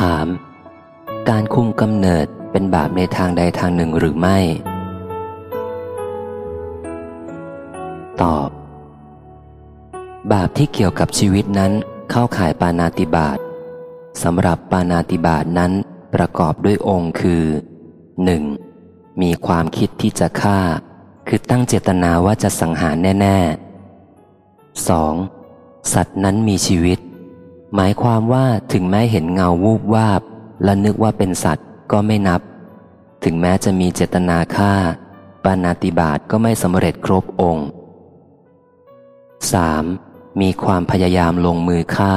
ถาม การคุมกำเนิดเป็นบาปในทางใดทางหนึ่งหรือไม่ ตอบ บาปที่เกี่ยวกับชีวิตนั้นเข้าข่ายปานาติบาตสำหรับปานาติบาตนั้นประกอบด้วยองค์คือ 1. มีความคิดที่จะฆ่า คือตั้งเจตนาว่าจะสังหารแน่ ๆ 2. สัตว์นั้นมีชีวิต หมายความว่าถึงแม้เห็นเงาวูบวาบ และนึกว่าเป็นสัตว์ก็ไม่นับ ถึงแม้จะมีเจตนาฆ่า ปานาติบาตก็ไม่สำเร็จครบองค์ 3. มีความพยายามลงมือฆ่า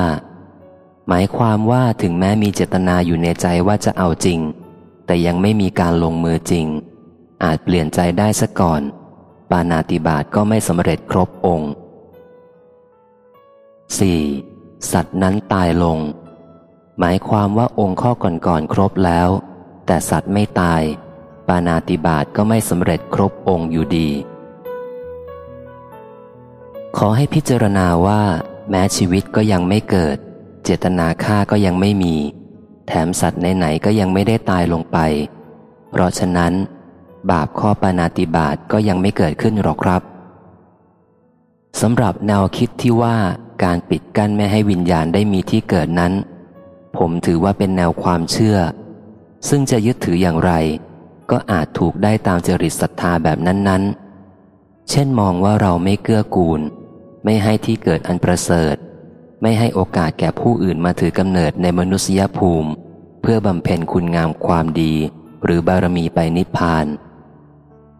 หมายความว่าถึงแม้มีเจตนาอยู่ในใจว่าจะเอาจริง แต่ยังไม่มีการลงมือจริง อาจเปลี่ยนใจได้ซะก่อน ปานาติบาตก็ไม่สำเร็จครบองค์ 4. สัตว์นั้นตายลง หมายความว่าองค์ข้อก่อนๆครบแล้ว แต่สัตว์ไม่ตาย ปานาติบาตก็ไม่สำเร็จครบองค์อยู่ดี ขอให้พิจารณาว่า แม้ชีวิตก็ยังไม่เกิด เจตนาฆ่าก็ยังไม่มี แถมสัตว์ไหนๆก็ยังไม่ได้ตายลงไป เพราะฉะนั้น บาปข้อปานาติบาตก็ยังไม่เกิดขึ้นหรอกครับสำหรับแนวคิดที่ว่า การปิดกั้นไม่ให้วิญญาณได้มีที่เกิดนั้น ผมถือว่าเป็นแนวความเชื่อ ซึ่งจะยึดถืออย่างไร ก็อาจถูกได้ตามจริตศรัทธาแบบนั้นๆ เช่นมองว่าเราไม่เกื้อกูล ไม่ให้ที่เกิดอันประเสริฐ ไม่ให้โอกาสแก่ผู้อื่นมาถือกำเนิดในมนุษยภูมิ เพื่อบำเพ็ญคุณงามความดี หรือบารมีไปนิพพาน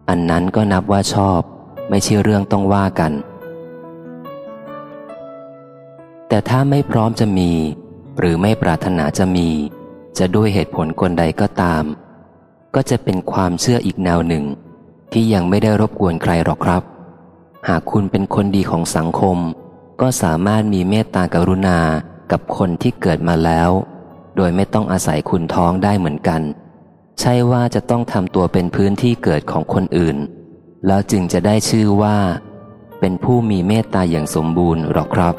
อันนั้นก็นับว่าชอบ ไม่ใช่เรื่องต้องว่ากัน แต่ถ้าไม่พร้อมจะมี หรือไม่ปรารถนาจะมี จะด้วยเหตุผลกลใดก็ตาม ก็จะเป็นความเชื่ออีกแนวหนึ่ง ที่ยังไม่ได้รบกวนใครหรอกครับ หากคุณเป็นคนดีของสังคม ก็สามารถมีเมตตากรุณากับคนที่เกิดมาแล้ว โดยไม่ต้องอาศัยคุณท้องได้เหมือนกัน ใช่ว่าจะต้องทำตัวเป็นพื้นที่เกิดของคนอื่น แล้วจึงจะได้ชื่อว่า เป็นผู้มีเมตตาอย่างสมบูรณ์หรอกครับ